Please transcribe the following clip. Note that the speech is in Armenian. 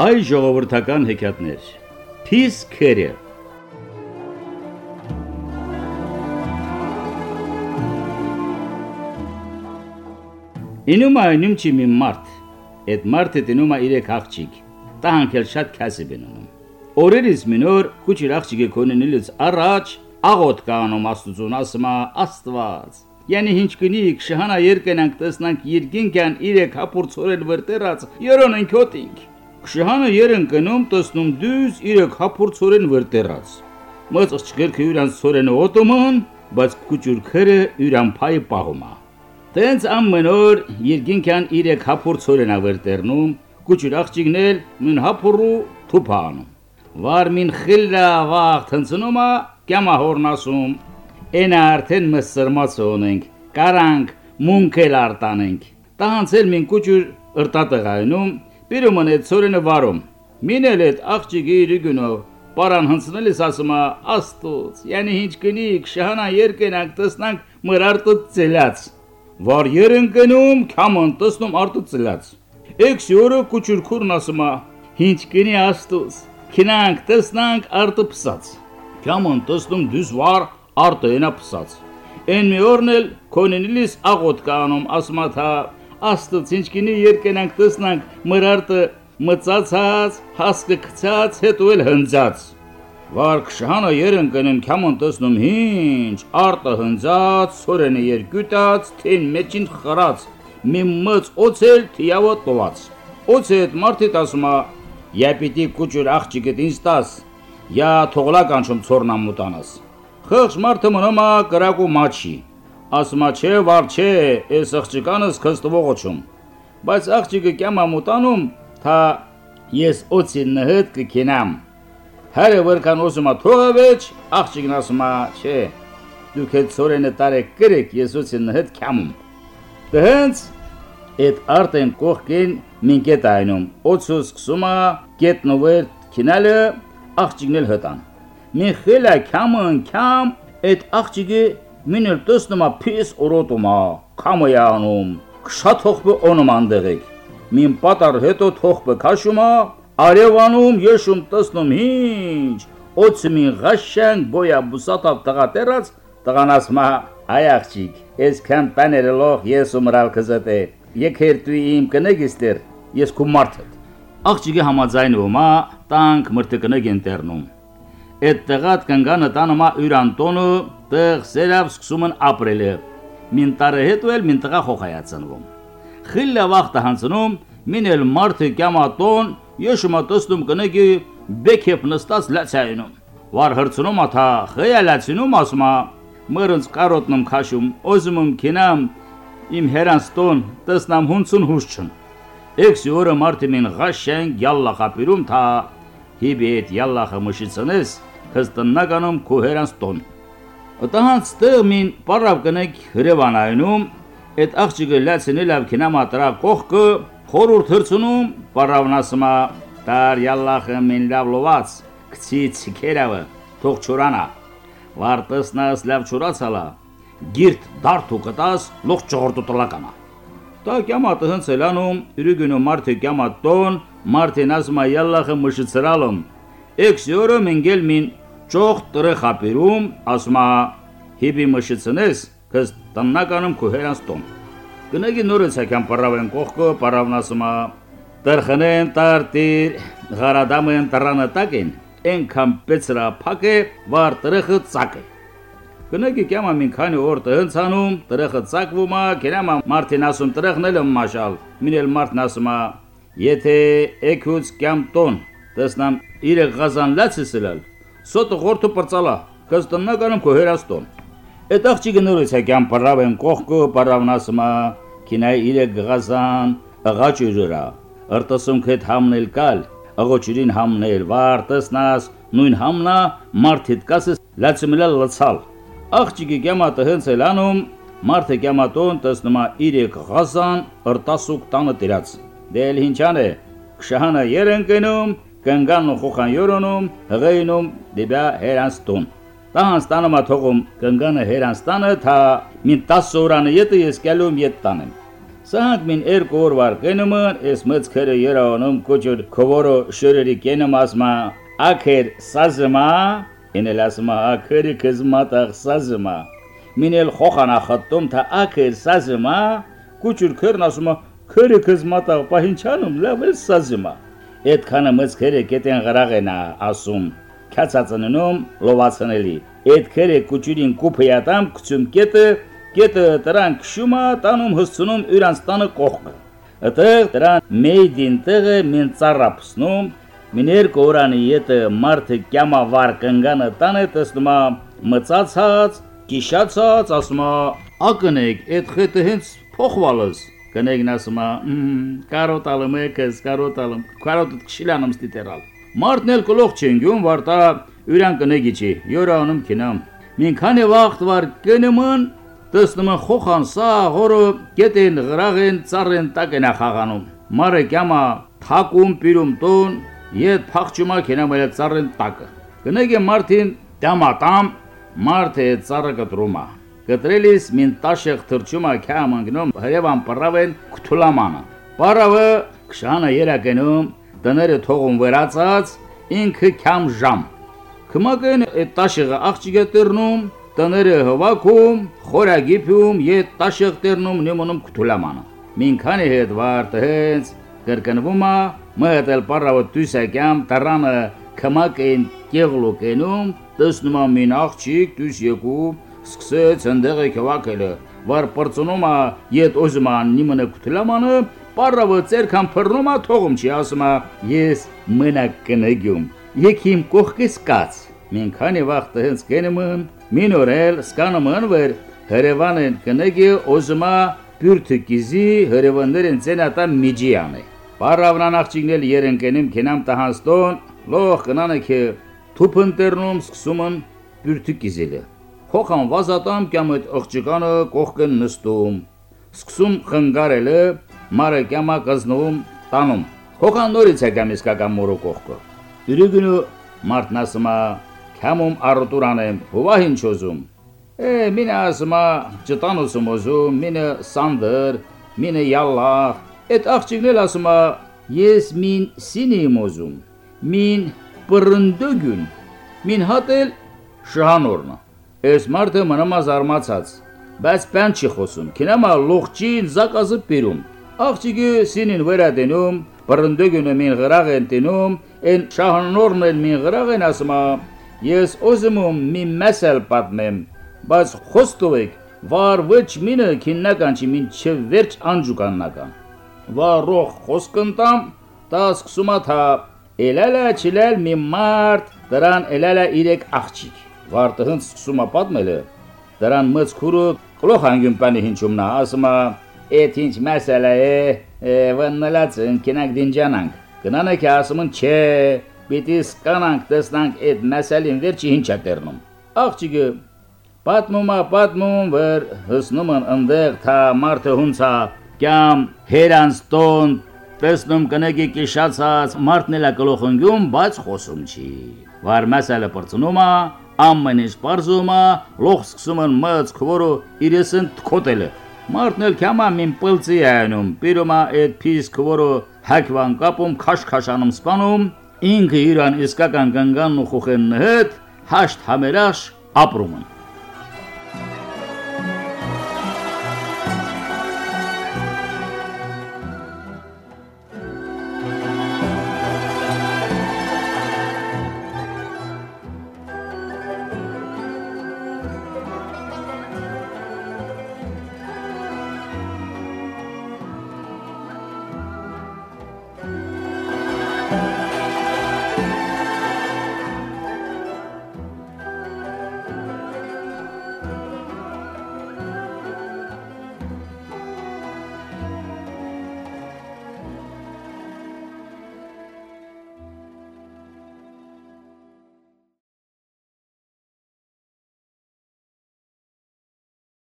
Հայ ժողովրդական հեքիաթներ Փիս քերը Ինում այնում չի մի մարդ Այդ մարդը դնում է իրեք աղջիկ Տա հանքել շատ քասի բնում Օրերից մինոր քուչիր աղջիկը կոնենիլից առաջ աղոտ կանոմ աստուծուն ասմա աստված Յանի ինչ կնիկ շահանա երկենանք տեսնանք երկինքյան իրեք հապուրցորել վրտերած երոնենք հոտինք Քշահանը երեն կնում տեսնում դյուզ իրեք հապուրցորեն վրտերած։ Մած չգերքը յուրան սորենը օտոման, բայց կուճուր քերը յուրան փայ պահումա։ Տենց ամենոր երկինքան իրեք հապուրցորեն ավերտերնում, կուճուր աղջիկնել մին հապուրու թուփանում։ Վար մին խիլլա վաղ տնցնումա կյամա հորնասում։ Էնա արդեն մսրմաց ունենք, կարանք մունքել արտանենք։ Տահանցել մին կուճուր ըրտատեղայնում Պիրոմն է ծորենը վարում։ Մինել այդ աղջիկի իրգունով Պարան հնցնելիս ասում է աստուց, յանի ինչ կնիկ շահանա երկենակ տեսնանք մրարտը ծելած։ Վար երեն կնում քամն տեսնում արտը ծելած։ Էքսյորը կուչուրքուրն ասում է ինչ կնի աստուց, քինանք տեսնանք արտը փսած։ Քամն տեսնում դուս վար արտը ենա փսած։ Են մի օրնել կոնենիլիս աղոտ կանում ասում է ինչ կինի երկենանք տեսնանք մրարտը մծացած, հասկը գցած, հետո էլ հնձած։ Վարք շահանը երեն կնեն քամոն տեսնում ինչ, արտը հնձած, սորենը երկյուտած, թին մեջին խրած, մի մծ օցել թիավը տոված։ Օցը այդ մարդի տասումա, «Я պիտի կուճուր աղջիկդ ինձ տաս, я թողլա կանչում ծորնամուտանաս»։ Խղճ մարդը մնում է կրակու մաչի, ասում չէ, վար չէ, այս աղջկանս քստվողոչում։ Բայց աղջիկը կյամա մտանում, թա ես օծին նհդ կքինամ։ Հարը վրկան ոսումա թողավեջ, աղջիկն ասում չէ, դուք հետ ծորենը տարեք կրեք, ես օծին նհդ կյամում։ Դհենց այդ արտեն կողքին մինկետ այնում, օծու սկսումա գետնուվեր քինալը աղջիկն էլ հտան։ Մի խելա քամն քամ այդ աղջիկը Մինել տեսնում է փիս օրոտումա, կամոյանում, քշաթողբը օնում անդեղիկ։ Մին պատար հետո թողբը քաշումա, արևանում եշում տեսնում ինչ, օծմին ղաշան բոյա բուսատավ տղատերած, տղանասմա այ աղջիկ, այսքան տաներելով ես ու մրալ կզետե, եկեր դու իմ կնեգիստեր, ես քու մարդը։ Աղջիկը համաձայնվում է, տանք մրտկնեգ ընտերնում։ Այդ տղատ կնգանը տանումա յուրանտոնը տեղ սերավ սկսում են ապրելը։ Մին տարը հետո էլ մին տղա խոխայացնվում։ Խիլլա վախտը հանցնում, մին էլ մարդը կյամատոն, եշումա տեսնում կնեգի բեքեփ նստած լացայնում։ Վար հրցնում աթա խայալացնում ասումա մրընց կարոտնում քաշում, օզումում քինամ իմ հերանստոն տեսնամ հունցուն հուշչն։ Էքսի օրը մարդը մին ղաշեն գյալլա խապիրում թա հիբիետ յալլախը մշիցնես քստնականում կոհերանս տոն։ Ըտահանց տերմին պարավ կնեք հրևանայնում, այդ աղջիկը լացնել ավ կինամատրա կողքը խորուրդ հրցնում, պարավնասմա տար յալլախը մին լավ լոված, կցի ցիկերավը, թող չորանա։ Վարտեսնաս լավ չորացալա, գիրտ դարթու կտաս լող ճորտու տլականա։ Դա կյամատը հնցելանում, յուրիգունու մարդը կյամատոն, մարդին ասմա յալլախը մշծրալում, էքսյորը մինգել մին ճոխ տրը խապիրում, ասմա հիբի մշիցնես, կս տննականում քուհերանս տոն։ Գնագի նորը ցական պարավեն կողքը, պարավնասմա Տերխնեն տարտիր գարադամեն տրանը տակին, ենքան պեցրա փակե, վար տրխը ցակե։ Գնագի կյամա մին քանի օր տհնցանում, տրխը ցակվում է, կերամա մարտին ասում տրխնել մաշալ, մինել մարտն ասում եթե էքուց կյամ տոն, տեսնամ իրը գազան լացսելալ, սոտը գորտը պրծալա, կստնականում կոհերաստոն։ Այդ աղջիկը նորից եկան պարավեն կողքը պարավնասմա, քինայ իրը գազան, աղաճուրա, ըրտասում քետ համնել կալ, աղոչիրին համնել, վար տեսնաս, նույն համնա մարդիդ կասես լացումելալ լցալ։ Աղջիկի կյամատը հենց էլ անում, մարդը կյամատոն տեսնումա իրեք գազան, ըրտասուկ տանը տիրած։ Դել ինչան է, քշահանը երեն կնում, կնգանն ու խոխան յորոնում, հղեյնում դիբա հերանստուն։ Տահանստանը մաթողում կնգանը հերանստանը թա մին 10 օրանը յետը ես կելում յետ տանեմ։ Սահանք մին երկու օր վար կենումն, ես մծքերը երանում կոջոր քովորո շորերի կենում ասմա, ակեր սազմա, ինել ասմա ակերը կզմատաղ սազմա։ Մինել խոխանա խտում թա ակեր սազմա, կոջոր քերն ասմա, քերը կզմատաղ պահինչանում լավ է սազմա։ Այդքանը մծքերը կետեն գրաղենա ասում, քացածնում լովացնելի։ Այդ քերը կոջուրին կուփյատամ կցում կետը Կետը դրան քշումա տանում հսցնում իրանց տանը կողքը։ Այդտեղ դրան մեյդին տեղը մին ծառապսնում Միներ կորանի յետը մարդը կյամա վար կնգանը տանը տեսնումա մծացած, կիշացած, ասումա ակնեք, այդ խետը հենց փոխվալս կնեգն ասումա կարոտալը մեկս, կարոտալը, կարոտը քշիլանım ստիտերալ։ Մարդն էլ կլող չենգյուն վարտա յուրան կնեգի չի, յորանում կինամ։ Մին քանի վաղտ վար կնման Տեսնում են խոխան սա հորը գետեն գրաղեն ծառեն տակենա խաղանում։ Մարը կյամա թակում պիրում տուն ետ փախչումա կենամել ծառեն տակը։ Կնեգե մարտին դամատամ մարտը ծառը կտրումա։ Կտրելիս մին տաշեղ թրջումա քամ անգնում հրևան պրավեն կթուլամանը։ Պարավը քշանը երակենում տները թողում վերացած ինքը քամ ժամ։ Կմակեն այդ տաշեղը աղջիկը տրնում տները հվաքում, խորագիփում եւ տաշեղտերնում նեմոնում կթուլամանը։ Մինքանի հետ վարտը հենց կրկնվում է մհտել պարավը դուսակյամ տարանը կմակեն կեղլոկենում տեսնում է մին աղջիկ դուս եկու սկսեց ընդեղը քվակելը վար պրծնում է ետ օզման նիմանը կթուլամանը պարավը ցերքան փռնում է թողում չի ասում է ես մենակ կնեգում եկիմ կողքես կաց մինքանի վաղտը հենց կենեմն մինորել սկանոման վեր հրևանեն կնեգի օզմա բյուրթկիզի հրևաններեն ցենատա միջիանը Պարավնան աղջիկնել երենկենում կենամ տահանստոն լող կնանը քե թուփընտերնում սկսումն բյուրթկիզիլը Խոխան վազատամ կամ այդ աղջիկանը կողքն նստում սկսում խնգարելը մարը կյամա կզնում տանում Խոխան նորից է կամ իսկական մորո կողքը Յուրիգնու մարտնասմա Քամում արտուրանեմ, հովա ինչ ուզում։ Է, մինը ասմա ճտանուսում ուզում, մինը սանդր, մինը յալլահ։ Այդ աղջիկնել ասմա ես մին սինիմ ուզում։ Մին բրնդոգուն։ Մին հատել շահանորնը։ Այս մարդը մնամա զարմացած, բայց բան չի խոսում։ Կինամա լողջին զակազը պիրում։ Աղջիկը սինին վերադենում, բրնդոգունը մին գրաղ են տենում, են շահանորն են մին գրաղ են ասմա Ես ուզում մի մեսել պատմեմ, բայց խոստովեք, վար ոչ մինը քիննական չի մին չվերջ անջուկաննական։ Վարող խոսքընտամ, դա սկսումա թա Էլալա չիլալ մի մարդ, դրան էլալա իրեք աղջիկ։ Վարտը հենց սկսումա պատմելը, դրան մծքուրը կլող հանգյուն պանի հինչումնա, ասումա, էդ ինչ մեսելա է, վննլած ընկինակ դինջանանք։ Գնանը կի ասումն չէ, Պիտի սկանանք տեսնանք այդ մեսալին վերջի ինչ է տերնում։ Աղջիկը պատմումա պատմում վեր հսնում են ընդեղ թա մարդը հունցա կամ հերանստոն տեսնում կնեգի կիշացած մարդն էլա գլոխնգյում, բայց խոսում չի։ Վար մեսալը բրծնում է, ամեն ինչ բարձում է, լող սկսում են մծ քորո իրեսն թքոտելը։ Մարդն էլ կամա մին պլծի այնում, պիրոմա այդ փիս քորո հակվան կապում քաշքաշանում սպանում ինքը իրան իսկական գնգանն ու խոխենն հետ հաշտ համերաշ ապրում են